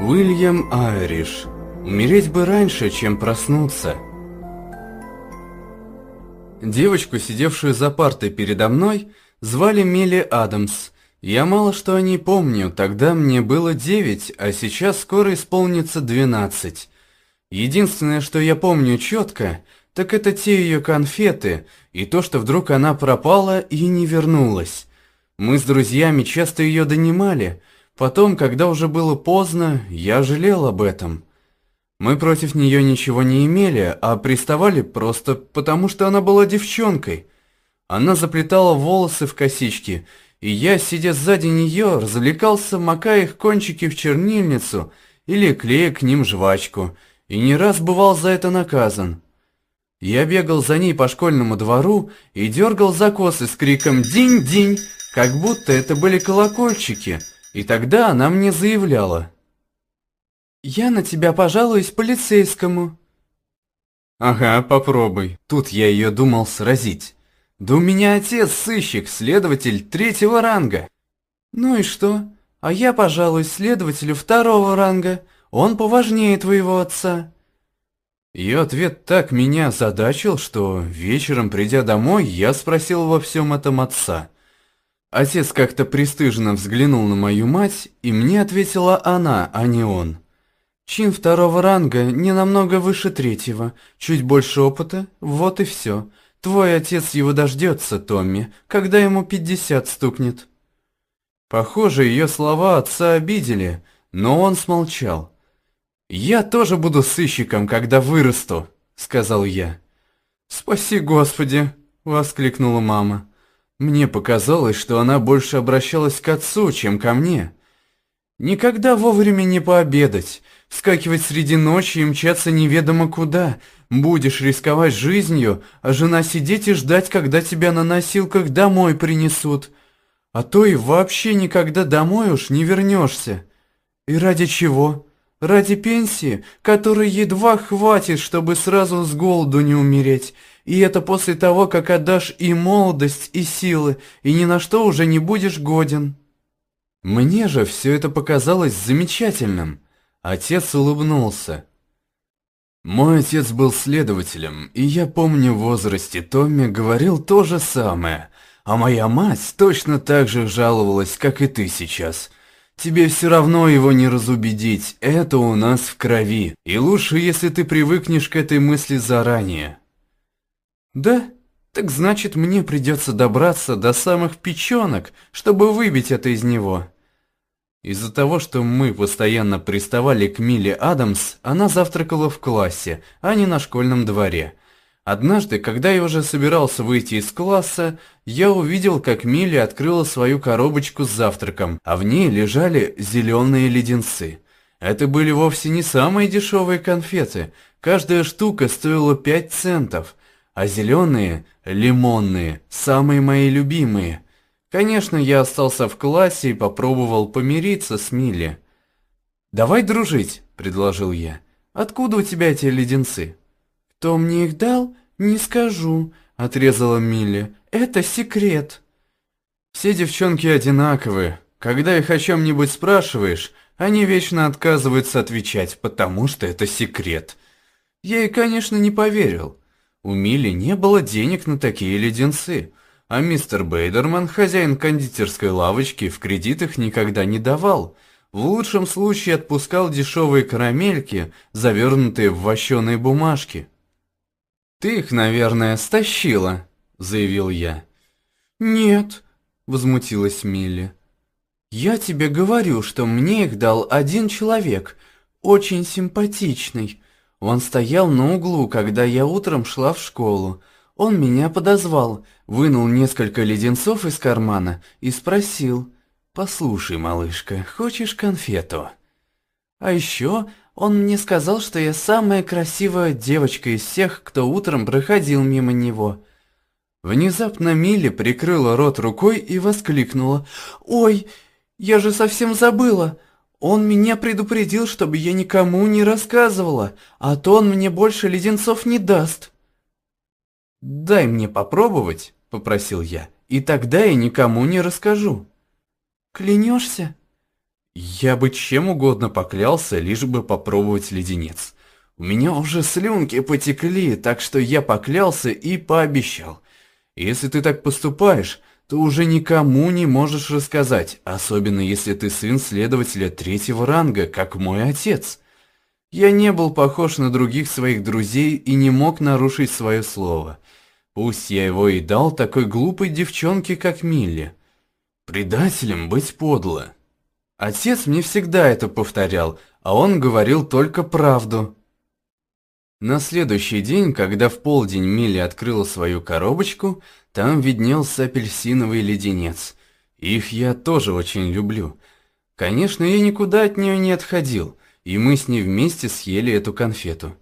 Уильям Айриш. Умереть бы раньше, чем проснуться. Девочку, сидевшую за партой передо мной, звали Милли Адамс. Я мало что о ней помню, тогда мне было девять, а сейчас скоро исполнится двенадцать. Единственное, что я помню четко, так это те ее конфеты и то, что вдруг она пропала и не вернулась. Мы с друзьями часто ее донимали, потом, когда уже было поздно, я жалел об этом. Мы против нее ничего не имели, а приставали просто потому, что она была девчонкой. Она заплетала волосы в косички, и я, сидя сзади нее, развлекался, макая их кончики в чернильницу или клея к ним жвачку, и не раз бывал за это наказан. Я бегал за ней по школьному двору и дергал за косы с криком «Динь-динь!», как будто это были колокольчики, и тогда она мне заявляла – «Я на тебя пожалуюсь полицейскому». «Ага, попробуй. Тут я ее думал сразить. Да у меня отец сыщик, следователь третьего ранга». «Ну и что? А я пожалуюсь следователю второго ранга. Он поважнее твоего отца». Ее ответ так меня озадачил, что вечером, придя домой, я спросил во всем этом отца. Отец как-то пристыженно взглянул на мою мать, и мне ответила она, а не он. Чин второго ранга не намного выше третьего, чуть больше опыта, вот и все. Твой отец его дождется, Томми, когда ему пятьдесят стукнет. Похоже, ее слова отца обидели, но он смолчал. «Я тоже буду сыщиком, когда вырасту», — сказал я. «Спаси Господи!» — воскликнула мама. Мне показалось, что она больше обращалась к отцу, чем ко мне. Никогда вовремя не пообедать, Скакивать среди ночи и мчаться неведомо куда. Будешь рисковать жизнью, а жена сидеть и ждать, когда тебя на носилках домой принесут. А то и вообще никогда домой уж не вернешься. И ради чего? Ради пенсии, которой едва хватит, чтобы сразу с голоду не умереть. И это после того, как отдашь и молодость, и силы, и ни на что уже не будешь годен. Мне же все это показалось замечательным. Отец улыбнулся. Мой отец был следователем, и я помню в возрасте Томми говорил то же самое, а моя мать точно так же жаловалась, как и ты сейчас. Тебе все равно его не разубедить, это у нас в крови, и лучше, если ты привыкнешь к этой мысли заранее. Да? Так значит, мне придется добраться до самых печенок, чтобы выбить это из него. Из-за того, что мы постоянно приставали к Миле Адамс, она завтракала в классе, а не на школьном дворе. Однажды, когда я уже собирался выйти из класса, я увидел, как Милли открыла свою коробочку с завтраком, а в ней лежали зеленые леденцы. Это были вовсе не самые дешевые конфеты, каждая штука стоила 5 центов, а зеленые, лимонные, самые мои любимые – Конечно, я остался в классе и попробовал помириться с Милли. «Давай дружить», — предложил я. «Откуда у тебя эти леденцы?» «Кто мне их дал, не скажу», — отрезала Милли. «Это секрет». Все девчонки одинаковые. Когда их о чем-нибудь спрашиваешь, они вечно отказываются отвечать, потому что это секрет. Я ей, конечно, не поверил. У Милли не было денег на такие леденцы. А мистер Бейдерман, хозяин кондитерской лавочки, в кредит их никогда не давал. В лучшем случае отпускал дешевые карамельки, завернутые в вощеные бумажки. «Ты их, наверное, стащила», — заявил я. «Нет», — возмутилась Милли. «Я тебе говорю, что мне их дал один человек, очень симпатичный. Он стоял на углу, когда я утром шла в школу. Он меня подозвал, вынул несколько леденцов из кармана и спросил, «Послушай, малышка, хочешь конфету?» А еще он мне сказал, что я самая красивая девочка из всех, кто утром проходил мимо него. Внезапно Милли прикрыла рот рукой и воскликнула, «Ой, я же совсем забыла!» Он меня предупредил, чтобы я никому не рассказывала, а то он мне больше леденцов не даст. «Дай мне попробовать», — попросил я, — «и тогда я никому не расскажу». «Клянешься?» Я бы чем угодно поклялся, лишь бы попробовать леденец. У меня уже слюнки потекли, так что я поклялся и пообещал. Если ты так поступаешь, то уже никому не можешь рассказать, особенно если ты сын следователя третьего ранга, как мой отец. Я не был похож на других своих друзей и не мог нарушить свое слово. Пусть я его и дал такой глупой девчонке, как Милли. Предателем быть подло. Отец мне всегда это повторял, а он говорил только правду. На следующий день, когда в полдень Милли открыла свою коробочку, там виднелся апельсиновый леденец. Их я тоже очень люблю. Конечно, я никуда от нее не отходил, и мы с ней вместе съели эту конфету.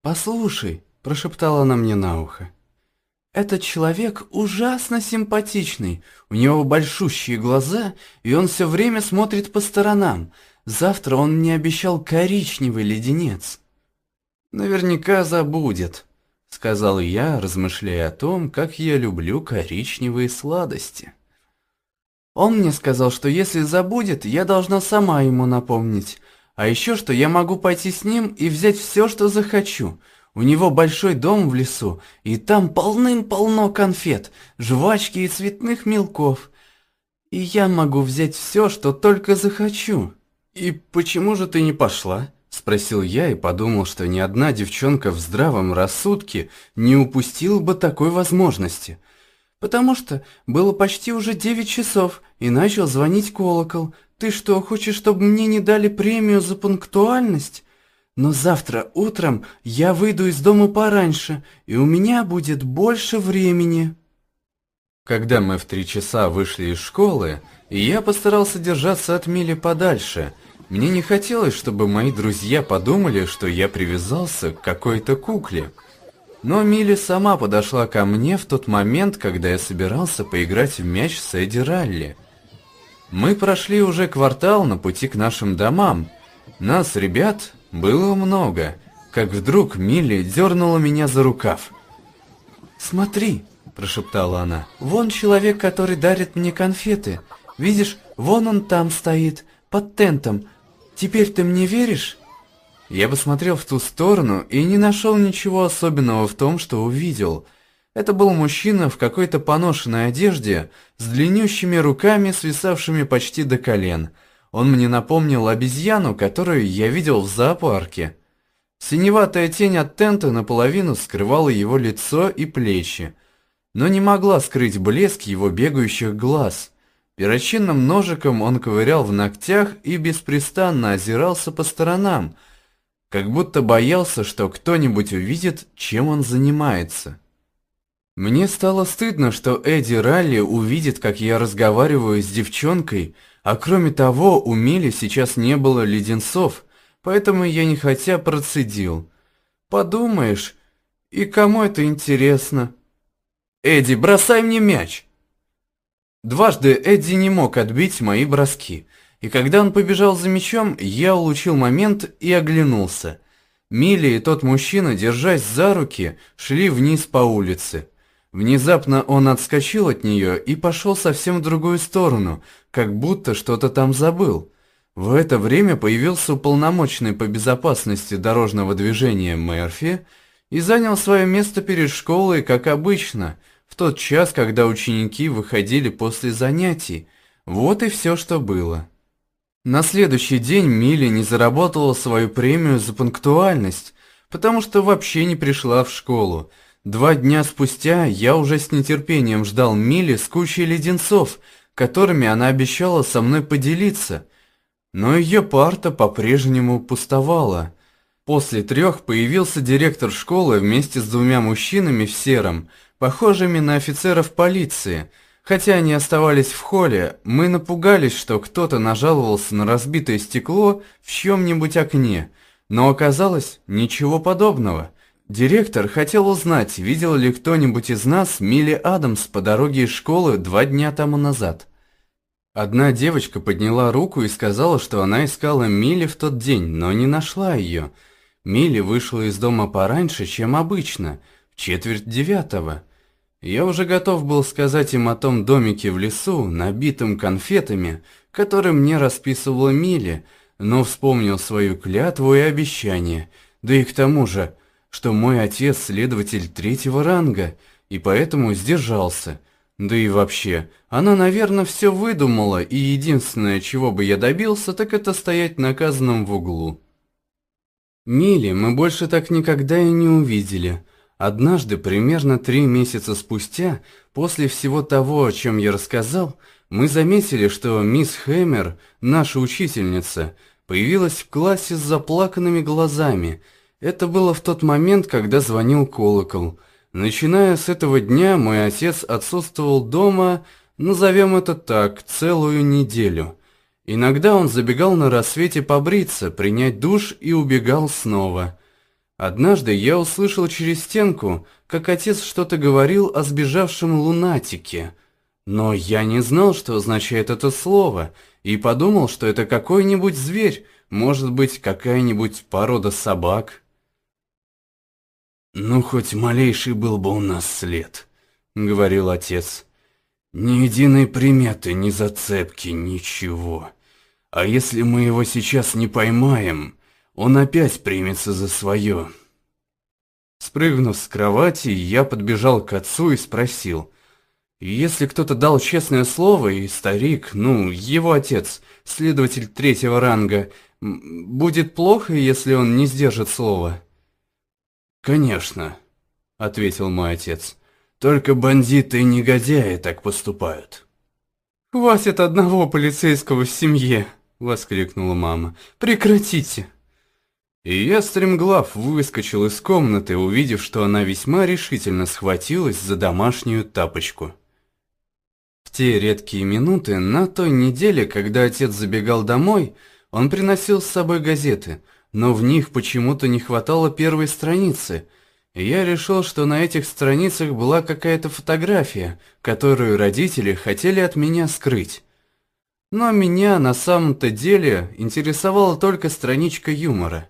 «Послушай», – прошептала она мне на ухо, – «этот человек ужасно симпатичный, у него большущие глаза, и он все время смотрит по сторонам. Завтра он мне обещал коричневый леденец». «Наверняка забудет», — сказал я, размышляя о том, как я люблю коричневые сладости. Он мне сказал, что если забудет, я должна сама ему напомнить. А еще, что я могу пойти с ним и взять все, что захочу. У него большой дом в лесу, и там полным-полно конфет, жвачки и цветных мелков. И я могу взять все, что только захочу. И почему же ты не пошла? Спросил я и подумал, что ни одна девчонка в здравом рассудке не упустила бы такой возможности. Потому что было почти уже девять часов, и начал звонить колокол. Ты что, хочешь, чтобы мне не дали премию за пунктуальность? Но завтра утром я выйду из дома пораньше, и у меня будет больше времени. Когда мы в три часа вышли из школы, я постарался держаться от Мили подальше – мне не хотелось, чтобы мои друзья подумали, что я привязался к какой-то кукле. Но Милли сама подошла ко мне в тот момент, когда я собирался поиграть в мяч с Эдди Ралли. Мы прошли уже квартал на пути к нашим домам. Нас, ребят, было много, как вдруг Милли дернула меня за рукав. «Смотри», – прошептала она, – «вон человек, который дарит мне конфеты. Видишь, вон он там стоит, под тентом, Теперь ты мне веришь? Я посмотрел в ту сторону и не нашел ничего особенного в том, что увидел. Это был мужчина в какой-то поношенной одежде, с длиннющими руками, свисавшими почти до колен. Он мне напомнил обезьяну, которую я видел в зоопарке. Синеватая тень от тента наполовину скрывала его лицо и плечи, но не могла скрыть блеск его бегающих глаз. Перочинным ножиком он ковырял в ногтях и беспрестанно озирался по сторонам, как будто боялся, что кто-нибудь увидит, чем он занимается. Мне стало стыдно, что Эдди Ралли увидит, как я разговариваю с девчонкой, а кроме того, у Мили сейчас не было леденцов, поэтому я не хотя процедил. Подумаешь, и кому это интересно? Эдди, бросай мне мяч! Дважды Эдди не мог отбить мои броски, и когда он побежал за мячом, я улучил момент и оглянулся. Милли и тот мужчина, держась за руки, шли вниз по улице. Внезапно он отскочил от нее и пошел совсем в другую сторону, как будто что-то там забыл. В это время появился уполномоченный по безопасности дорожного движения Мерфи и занял свое место перед школой, как обычно – в тот час, когда ученики выходили после занятий. Вот и все, что было. На следующий день Милли не заработала свою премию за пунктуальность, потому что вообще не пришла в школу. Два дня спустя я уже с нетерпением ждал Милли с кучей леденцов, которыми она обещала со мной поделиться. Но ее парта по-прежнему пустовала. После трех появился директор школы вместе с двумя мужчинами в сером – похожими на офицеров полиции. Хотя они оставались в холле, мы напугались, что кто-то нажаловался на разбитое стекло в чьем-нибудь окне, но оказалось ничего подобного. Директор хотел узнать, видел ли кто-нибудь из нас Милли Адамс по дороге из школы два дня тому назад. Одна девочка подняла руку и сказала, что она искала Милли в тот день, но не нашла ее. Милли вышла из дома пораньше, чем обычно, в четверть девятого. Я уже готов был сказать им о том домике в лесу, набитом конфетами, который мне расписывала Милли, но вспомнил свою клятву и обещание, да и к тому же, что мой отец следователь третьего ранга, и поэтому сдержался. Да и вообще, она, наверное, все выдумала, и единственное, чего бы я добился, так это стоять наказанным в углу. Милли мы больше так никогда и не увидели. Однажды, примерно три месяца спустя, после всего того, о чем я рассказал, мы заметили, что мисс Хэмер, наша учительница, появилась в классе с заплаканными глазами. Это было в тот момент, когда звонил колокол. Начиная с этого дня, мой отец отсутствовал дома, назовем это так, целую неделю. Иногда он забегал на рассвете побриться, принять душ и убегал снова. Однажды я услышал через стенку, как отец что-то говорил о сбежавшем лунатике. Но я не знал, что означает это слово, и подумал, что это какой-нибудь зверь, может быть, какая-нибудь порода собак. «Ну, хоть малейший был бы у нас след», — говорил отец. «Ни единой приметы, ни зацепки, ничего. А если мы его сейчас не поймаем, он опять примется за свое. Спрыгнув с кровати, я подбежал к отцу и спросил. Если кто-то дал честное слово, и старик, ну, его отец, следователь третьего ранга, будет плохо, если он не сдержит слова? Конечно, ответил мой отец. Только бандиты и негодяи так поступают. «Хватит одного полицейского в семье!» — воскликнула мама. «Прекратите!» И я стремглав выскочил из комнаты, увидев, что она весьма решительно схватилась за домашнюю тапочку. В те редкие минуты, на той неделе, когда отец забегал домой, он приносил с собой газеты, но в них почему-то не хватало первой страницы, и я решил, что на этих страницах была какая-то фотография, которую родители хотели от меня скрыть. Но меня на самом-то деле интересовала только страничка юмора.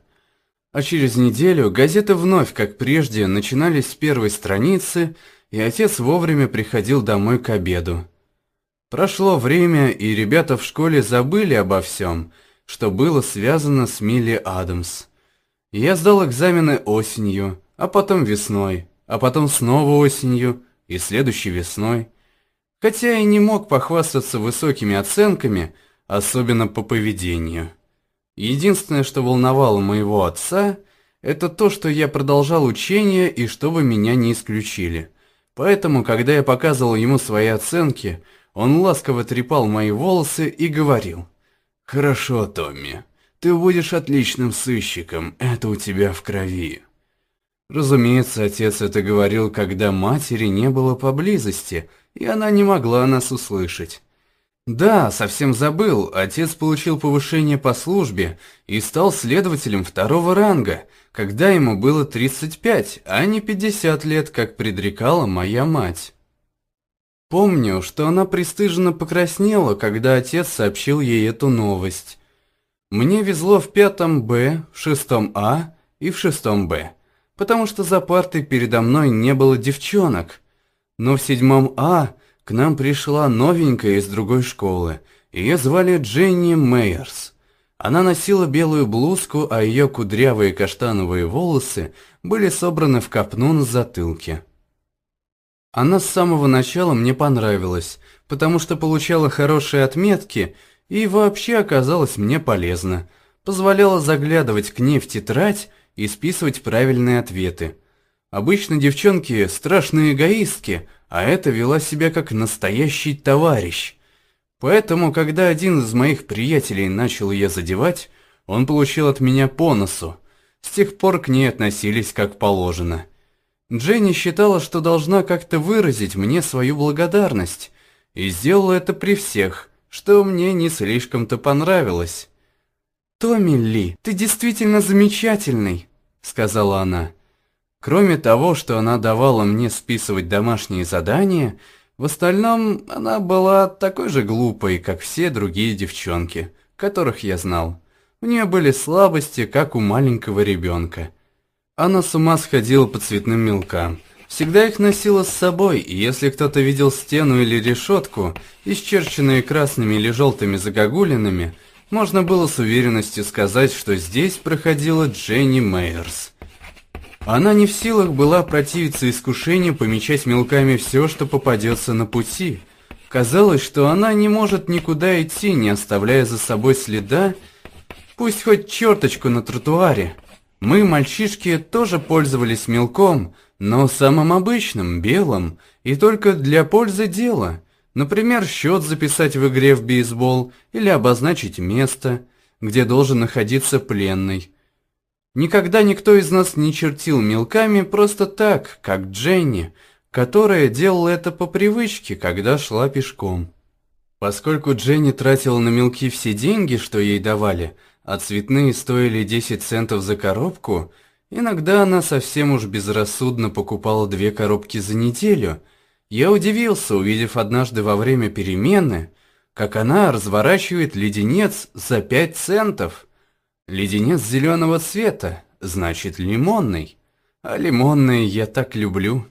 А через неделю газеты вновь, как прежде, начинались с первой страницы, и отец вовремя приходил домой к обеду. Прошло время, и ребята в школе забыли обо всем, что было связано с Милли Адамс. Я сдал экзамены осенью, а потом весной, а потом снова осенью и следующей весной. Хотя и не мог похвастаться высокими оценками, особенно по поведению. Единственное, что волновало моего отца, это то, что я продолжал учение и чтобы меня не исключили. Поэтому, когда я показывал ему свои оценки, он ласково трепал мои волосы и говорил, «Хорошо, Томми, ты будешь отличным сыщиком, это у тебя в крови». Разумеется, отец это говорил, когда матери не было поблизости, и она не могла нас услышать. Да, совсем забыл, отец получил повышение по службе и стал следователем второго ранга, когда ему было 35, а не 50 лет, как предрекала моя мать. Помню, что она пристыженно покраснела, когда отец сообщил ей эту новость. Мне везло в пятом Б, в шестом А и в шестом Б, потому что за партой передо мной не было девчонок. Но в седьмом А к нам пришла новенькая из другой школы. Ее звали Дженни Мейерс. Она носила белую блузку, а ее кудрявые каштановые волосы были собраны в копну на затылке. Она с самого начала мне понравилась, потому что получала хорошие отметки и вообще оказалась мне полезна. Позволяла заглядывать к ней в тетрадь и списывать правильные ответы. Обычно девчонки страшные эгоистки – а эта вела себя как настоящий товарищ. Поэтому, когда один из моих приятелей начал ее задевать, он получил от меня по носу. С тех пор к ней относились как положено. Дженни считала, что должна как-то выразить мне свою благодарность, и сделала это при всех, что мне не слишком-то понравилось. «Томми Ли, ты действительно замечательный», — сказала она. Кроме того, что она давала мне списывать домашние задания, в остальном она была такой же глупой, как все другие девчонки, которых я знал. У нее были слабости, как у маленького ребенка. Она с ума сходила по цветным мелкам, всегда их носила с собой, и если кто-то видел стену или решетку, исчерченные красными или желтыми загогулинами, можно было с уверенностью сказать, что здесь проходила Дженни Мейерс. Она не в силах была противиться искушению помечать мелками все, что попадется на пути. Казалось, что она не может никуда идти, не оставляя за собой следа, пусть хоть черточку на тротуаре. Мы, мальчишки, тоже пользовались мелком, но самым обычным, белым, и только для пользы дела. Например, счет записать в игре в бейсбол или обозначить место, где должен находиться пленный. Никогда никто из нас не чертил мелками просто так, как Дженни, которая делала это по привычке, когда шла пешком. Поскольку Дженни тратила на мелки все деньги, что ей давали, а цветные стоили 10 центов за коробку, Иногда она совсем уж безрассудно покупала две коробки за неделю. Я удивился, увидев однажды во время перемены, как она разворачивает леденец за пять центов. Леденец зеленого цвета, значит лимонный. А лимонные я так люблю.